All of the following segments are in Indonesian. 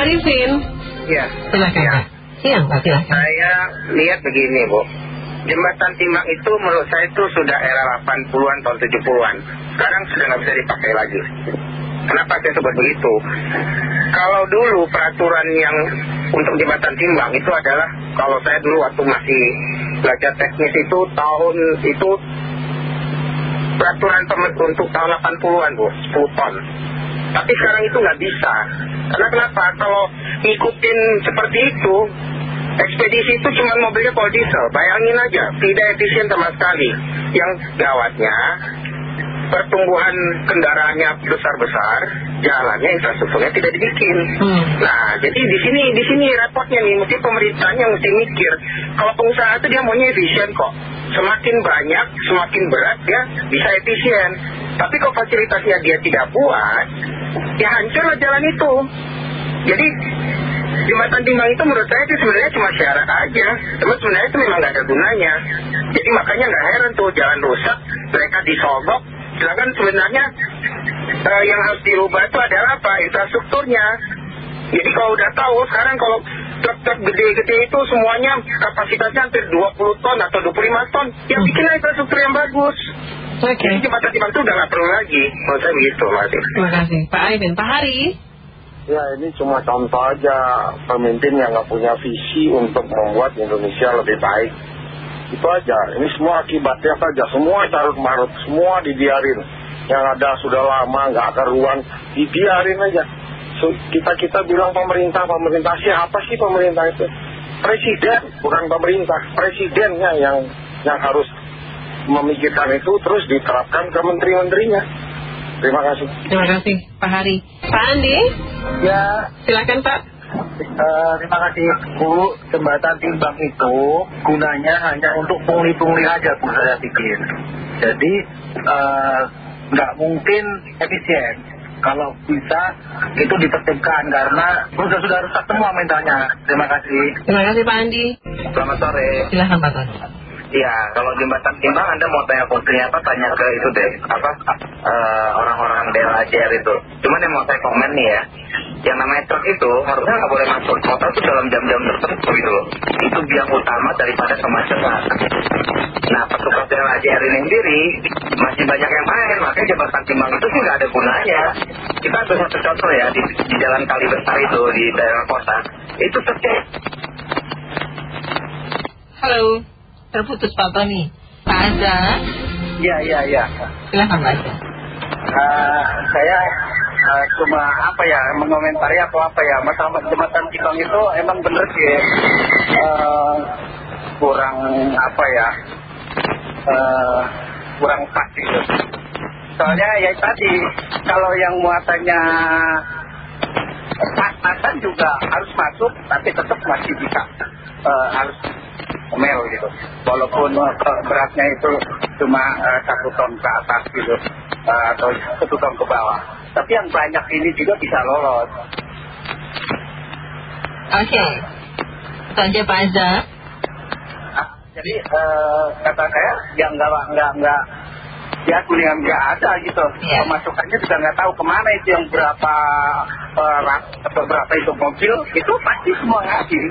Arifin. Iya. Silakan Ya. Siang Pak, silakan. Saya lihat begini Bu. Jembatan timbang itu menurut saya itu sudah era 80-an tahun 70-an. Sekarang sudah nggak bisa dipakai lagi. Kenapa saya sebut begitu? Kalau dulu peraturan yang untuk jembatan timbang itu adalah kalau saya dulu waktu masih belajar teknis itu tahun itu peraturan pemerintah untuk tahun 80-an Bu, 10 ton. Tapi sekarang itu nggak bisa. Karena kenapa? Kalau ngikutin seperti itu, ekspedisi itu cuma mobilnya kalau diesel. Bayangin aja, tidak efisien sama sekali. Yang gawatnya, pertumbuhan kendaraannya besar-besar, jalannya infrastrukturnya tidak dibikin. Hmm. Nah, jadi di sini di sini repotnya nih, mesti pemerintahnya mesti mikir. Kalau pengusaha itu dia maunya efisien kok. Semakin banyak, semakin berat dia bisa efisien. Tapi kalau fasilitasnya dia tidak buat, ya hancurlah jalan itu. Jadi jembatan timbang itu menurut saya itu sebenarnya cuma syarat aja. Cuma sebenarnya itu memang nggak ada gunanya. Jadi makanya nggak heran tuh jalan rusak, mereka disogok. Sedangkan sebenarnya eh, yang harus dirubah itu adalah apa? Infrastrukturnya. Jadi kalau udah tahu sekarang kalau truk-truk gede-gede itu semuanya kapasitasnya hampir 20 ton atau 25 ton, ya bikinlah infrastruktur yang bagus. Oke. Jadi jembatan timbang itu udah nggak perlu lagi. Menurut saya begitu, Mas. Terima kasih. Pak Arifin. Pak Hari. Ya ini cuma contoh aja pemimpin yang nggak punya visi untuk membuat Indonesia lebih baik. Itu aja. Ini semua akibatnya saja. Semua carut marut, semua dibiarin. Yang ada sudah lama nggak keruan, dibiarin aja. So, kita kita bilang pemerintah, pemerintah siapa sih pemerintah itu? Presiden, bukan pemerintah. Presidennya yang yang harus memikirkan itu terus diterapkan ke menteri-menterinya. Terima kasih. Terima kasih Pak Hari. Pak Andi. Ya, Silakan Pak. eh, terima kasih Bu. Jembatan timbang itu gunanya hanya untuk pungli-pungli aja Bu saya pikir. Jadi eh, nggak mungkin efisien. Kalau bisa itu ditertibkan karena sudah sudah rusak semua mentalnya. Terima kasih. Terima kasih Pak Andi. Selamat sore. Silakan Pak Tony. Iya, kalau jembatan timbang Anda mau tanya postingnya apa, tanya ke itu deh, apa, eh, orang-orang DLHCR itu. Cuman yang mau saya komen nih ya, yang namanya truk itu harusnya nggak boleh masuk kota itu dalam jam-jam tertentu loh. Itu biang utama daripada kemacetan. Nah, petugas DLHCR ini sendiri masih banyak yang main, makanya jembatan timbang itu sih nggak ada gunanya. Kita ambil satu contoh ya, di, di jalan Kali Besar itu, di daerah kota, itu tercek Halo. Terputus Pak Tony. Pak Azza. Ya, ya, ya. Silakan Pak Azza. Eh, saya eh, cuma apa ya mengomentari atau apa ya masalah jembatan timbang itu emang bener sih eh, kurang apa ya eh, kurang pas gitu. Soalnya ya tadi kalau yang muatannya pas-pasan juga harus masuk tapi tetap masih bisa eh, harus mel gitu walaupun eh, beratnya itu cuma eh, satu ton ke atas gitu eh, atau satu ton ke bawah tapi yang banyak ini juga bisa lolos Oke. Itu aja Pak Azza. Nah, jadi kata saya yang nggak nggak nggak ya kuliah nggak ada gitu Iya. pemasukannya juga nggak tahu ke mana itu yang berapa rak atau berapa itu mobil itu pasti semua ngasih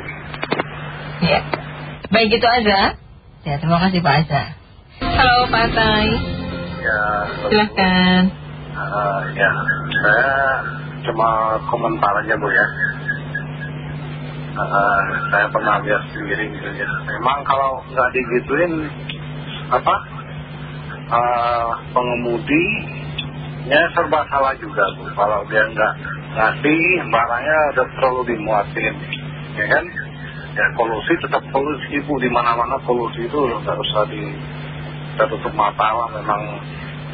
Ya. Baik itu Azza. Ya, terima kasih Pak Azza. Halo Pak Tai. Ya, Silakan. Eh, ya, saya cuma komentar aja bu ya. Eh, saya pernah lihat sendiri gitu ya. Memang kalau nggak digituin apa eh, pengemudinya serba salah juga bu. Kalau dia nggak ngasih barangnya udah terlalu dimuatin, ya kan? Ya polusi tetap polusi bu. Di mana-mana polusi itu nggak usah di kita tutup mata lah memang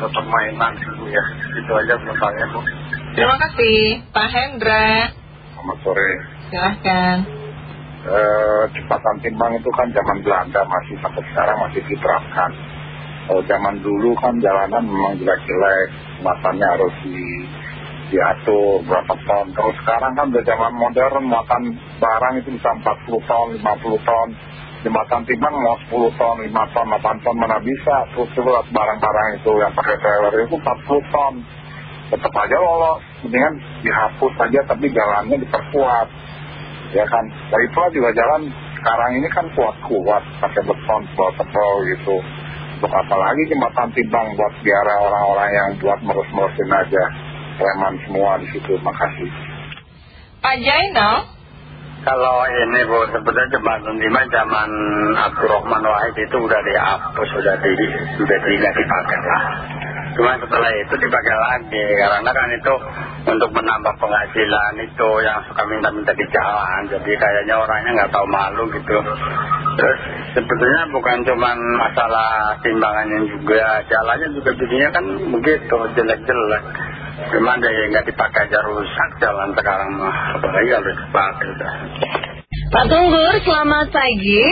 tetap mainan sih bu ya. Itu aja komentarnya bu. Terima kasih Pak Hendra. selamat sore. Silahkan. eh, jembatan timbang itu kan zaman Belanda masih sampai sekarang masih diterapkan. Kalau zaman dulu kan jalanan memang jelek-jelek jembatannya harus di diatur berapa ton. Kalau sekarang kan udah zaman modern muatan barang itu bisa 40 ton 50 ton. Jembatan timbang mau 10 ton 5 ton 8 ton mana bisa. Terus terus barang-barang itu yang pakai trailer itu 40 ton. Tetap aja lolos. Mendingan dihapus saja tapi jalannya diperkuat. Ya kan? Dari pula juga jalan. Sekarang ini kan kuat-kuat pakai beton tebal-tebal gitu. Untuk apa lagi jembatan timbang buat biara orang-orang yang buat merus-merusin aja preman semua di situ makasih Pak Jainal Kalau ini Bu, sebenarnya jembatan lima zaman Abdurrahman Wahid itu udah dihapus, sudah di, sudah tidak dipakai lah. Cuma setelah itu dipakai lagi, karena kan itu untuk menambah penghasilan itu yang suka minta-minta di jalan. Jadi kayaknya orangnya nggak tahu malu gitu. Terus sebetulnya bukan cuma masalah timbangannya juga, jalannya juga jadinya kan begitu, jelek-jelek. Ada yang nggak dipakai aja rusak jalan sekarang mah, apalagi kalau dipakai. Pak Tunggur selamat pagi.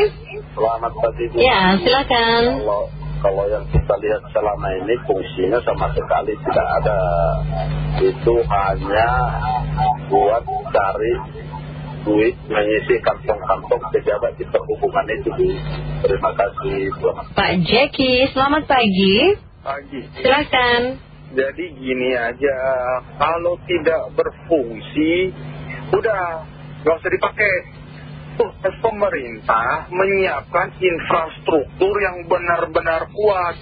Selamat pagi Bu. Ya silakan. Kalau kalau yang kita lihat selama ini fungsinya sama sekali tidak ada. Itu hanya buat cari duit mengisi kantong-kantong pejabat di perhubungan itu terima kasih. Bu Pak Jackie selamat pagi. Pagi. Silakan jadi gini aja kalau tidak berfungsi udah nggak usah dipakai. Tugas pemerintah menyiapkan infrastruktur yang benar-benar kuat.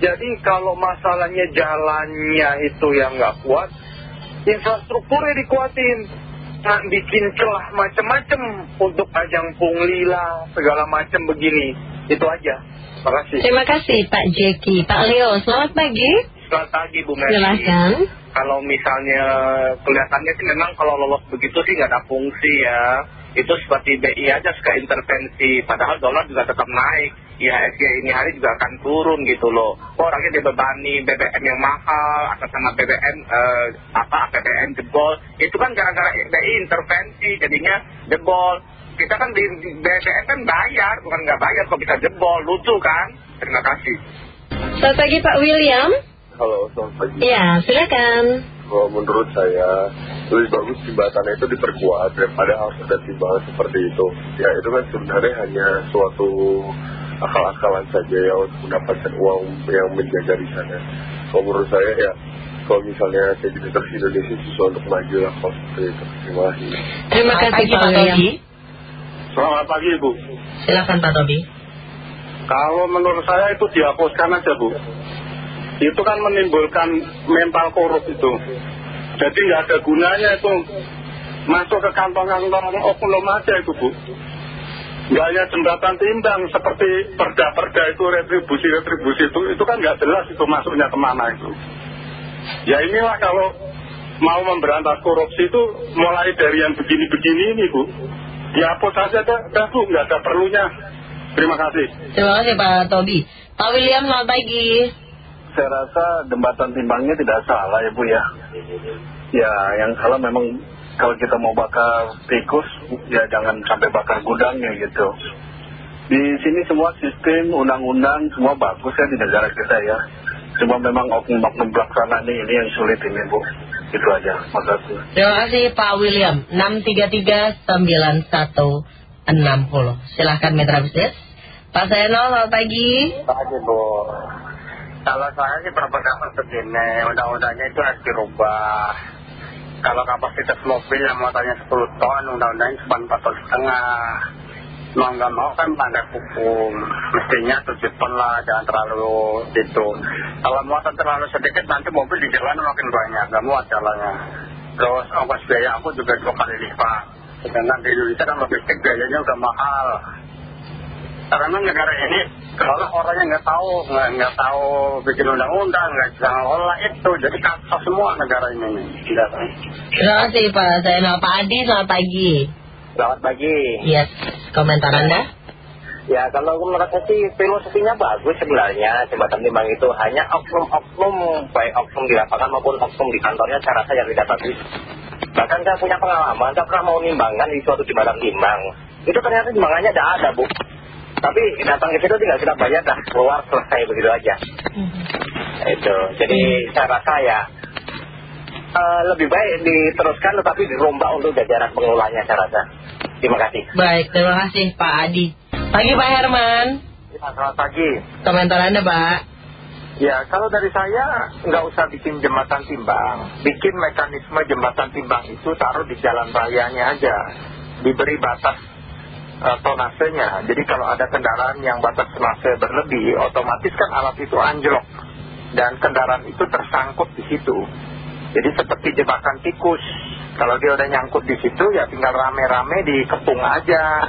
Jadi kalau masalahnya jalannya itu yang nggak kuat infrastrukturnya dikuatin. Jangan bikin celah macam-macam untuk ajang punglila segala macam begini. Itu aja. Terima kasih Terima kasih Pak Jackie Pak Leo selamat pagi Selamat pagi Bu Mercy. Silakan. Kalau misalnya kelihatannya sih memang kalau lolos begitu sih nggak ada fungsi ya. Itu seperti BI aja suka intervensi padahal dolar juga tetap naik. IHSG ini hari juga akan turun gitu loh. Kok orangnya dibebani BBM yang mahal atas nama BBM eh, apa APBN jebol. Itu kan gara-gara BI intervensi jadinya jebol. Kita kan di di BBM kan bayar bukan nggak bayar kok bisa jebol. Lucu kan? Terima kasih. Selamat pagi Pak William halo selamat pagi Ya silakan Kalau menurut saya lebih bagus jembatannya itu diperkuat daripada harus ada timbangan seperti itu. Ya itu kan sebenarnya hanya suatu akal-akalan saja ya untuk mendapatkan uang yang menjaga di sana. Kalau menurut saya ya kalau misalnya kayak gitu terus Indonesia susah untuk maju lah kalau seperti itu. Terima kasih. Terima kasih pagi, Pak Tobi. Selamat pagi Bu. Silakan Pak Tobi Kalau menurut saya itu dihapuskan aja Bu. Itu kan menimbulkan mental korup itu. Jadi nggak ada gunanya itu masuk ke kantong-kantong oknum aja itu Bu. Nggak hanya jembatan timbang seperti perda-perda itu retribusi-retribusi itu, itu kan nggak jelas itu masuknya ke mana itu. Ya inilah kalau mau memberantas korupsi itu mulai dari yang begini-begini ini Bu. Dihapus saja dah, dah Bu, nggak ada perlunya. Terima kasih. Terima kasih Pak Tobi Pak William selamat pagi Saya rasa jembatan timbangnya tidak salah ya Bu ya. Ya yang salah memang kalau kita mau bakar tikus ya jangan sampai bakar gudangnya gitu. Di sini semua sistem undang-undang semua bagus ya di negara kita ya. Cuma memang oknum-oknum pelaksanaan ini yang sulit ini Bu. Itu aja. Makasih. Terima kasih Pak William 633-9160 Silahkan Mitra Bisnis Pak Seno selamat pagi Pagi Bu. Kalau saya sih berpendapat begini, undang-undangnya itu harus dirubah. Kalau kapasitas mobil yang muatannya 10 ton, undang-undangnya cuma 4 ton setengah. Mau nggak mau kan melanggar hukum. Mestinya 7 ton lah, jangan terlalu itu. Kalau muatan terlalu sedikit, nanti mobil di jalan makin banyak, nggak muat jalannya. Terus ongkos biaya aku juga dua kali lipat. Sedangkan di Indonesia kan logistik biayanya udah mahal. Karena negara ini kalau orangnya nggak tahu, nggak nggak tahu bikin undang-undang, nggak bisa ngelola itu, jadi kacau semua negara ini. Tidak. Terima kasih Pak Seno Pak Adi selamat pagi Selamat pagi. Yes Komentar Anda Ya kalau menurut saya sih filosofinya bagus sebenarnya jembatan timbang itu hanya oknum-oknum baik oknum di lapangan maupun oknum di kantornya saya rasa yang tidak bagus. Bahkan saya punya pengalaman, saya pernah mau nimbangkan di suatu jembatan timbang. Itu ternyata timbangannya tidak ada bu. Tapi datang ke situ tinggal kita bayar dah keluar selesai begitu aja. Itu. Jadi saya rasa ya eh, lebih baik diteruskan tetapi dirombak untuk jajaran pengelolanya saya rasa. Terima kasih. Baik terima kasih Pak Adi Pagi Pak Herman Ya, selamat pagi. Komentar Anda Pak Ya, kalau dari saya nggak usah bikin jembatan timbang. Bikin mekanisme jembatan timbang itu taruh di jalan rayanya aja. Diberi batas tonasenya. Jadi kalau ada kendaraan yang batas tonase berlebih, otomatis kan alat itu anjlok. Dan kendaraan itu tersangkut di situ. Jadi seperti jebakan tikus. Kalau dia udah nyangkut di situ, ya tinggal rame-rame dikepung aja.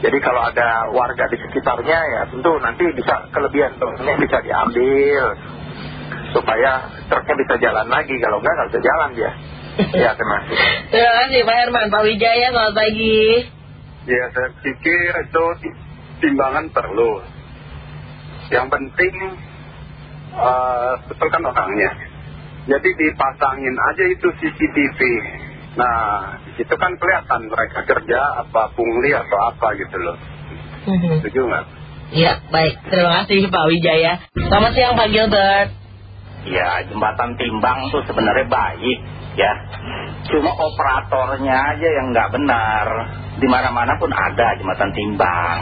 Jadi kalau ada warga di sekitarnya ya tentu nanti bisa kelebihan truknya bisa diambil supaya truknya bisa jalan lagi. Kalau enggak nggak bisa jalan dia. ya terima kasih. Terima kasih Pak Herman. Pak Wijaya selamat pagi. Ya saya pikir itu timbangan perlu. Yang penting uh, betulkan orangnya. Jadi dipasangin aja itu CCTV. Nah, di situ kan kelihatan mereka kerja apa pungli atau apa gitu loh. Mhm. Setuju nggak? Ya, baik. Terima kasih Pak Wijaya. Selamat siang Pak Gilbert. Ya jembatan timbang tuh sebenarnya baik ya Cuma operatornya aja yang nggak benar Di mana-mana pun ada jembatan timbang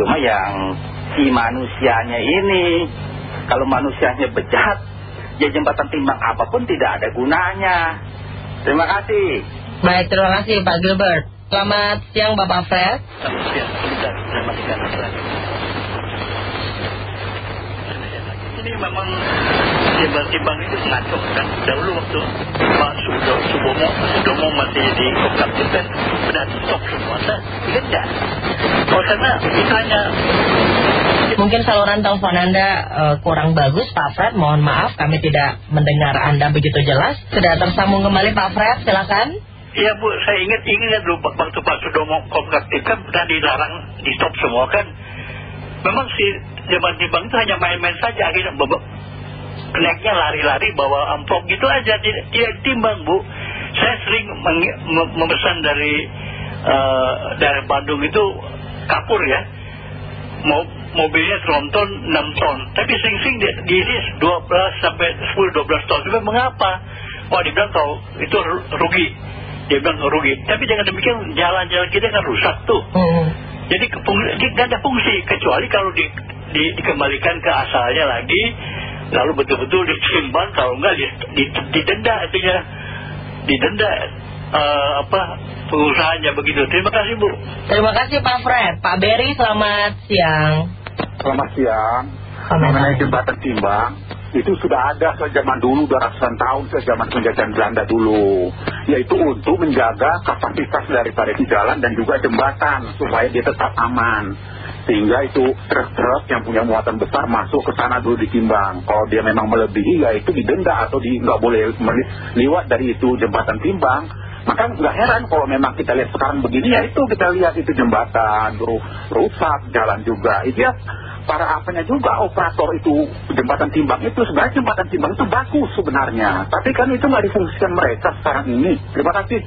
Cuma yang si manusianya ini Kalau manusianya bejat Ya jembatan timbang apa pun tidak ada gunanya Terima kasih Baik, terima kasih Pak Gilbert. Selamat siang Bapak Fred. Selamat siang, matikan lagi. Ini memang timbang-timbang itu ngaco kan. Dahulu waktu Pak Sudo, Subomo, Sudomo masih di Kopkaptif kan, sudah stop semua. Nah, ini enggak. Oh, karena ditanya, Mungkin saluran telepon Anda eh, kurang bagus Pak Fred. Mohon maaf kami tidak mendengar Anda begitu jelas. Sudah tersambung kembali Pak Fred, silakan. Iya Bu, saya ingat ingat dulu waktu Pak Sudomo Kopkaptif kan pernah dilarang di stop semua kan. Memang si zaman timbang itu hanya main-main saja akhirnya Keneknya lari-lari bawa amplop gitu aja tidak, tidak timbang Bu. Saya sering memesan dari eh, dari Bandung itu kapur ya. Mo mobilnya tronton 6 ton, tapi sing-sing di, diisi 12 sampai 10-12 ton. Tapi mengapa? Wah dibilang kalau itu ru- rugi. Dia bilang rugi. Tapi dengan demikian jalan-jalan kita kan rusak tuh. Hmm. Jadi nggak ada fungsi kecuali kalau di, di- dikembalikan ke asalnya lagi, lalu betul-betul disimpan kalau enggak di, di- didenda artinya didenda eh, apa pengusahanya begitu. Terima kasih Bu. Terima kasih Pak Fred. Pak Berry, selamat siang. Selamat siang. Mengenai jembatan timbang, itu sudah ada sejak zaman dulu, udah ratusan tahun sejak zaman penjajahan Belanda dulu. Yaitu untuk menjaga kapasitas daripada di jalan dan juga jembatan, supaya dia tetap aman. Sehingga itu truk-truk yang punya muatan besar masuk ke sana dulu ditimbang. Kalau dia memang melebihi, ya itu didenda atau di, nggak boleh lewat dari itu jembatan timbang. Maka nggak heran kalau memang kita lihat sekarang begini, ya itu kita lihat itu jembatan, ru- rusak, jalan juga. Itu ya para apanya juga operator itu jembatan timbang itu sebenarnya jembatan timbang itu bagus sebenarnya tapi kan itu nggak difungsikan mereka sekarang ini terima kasih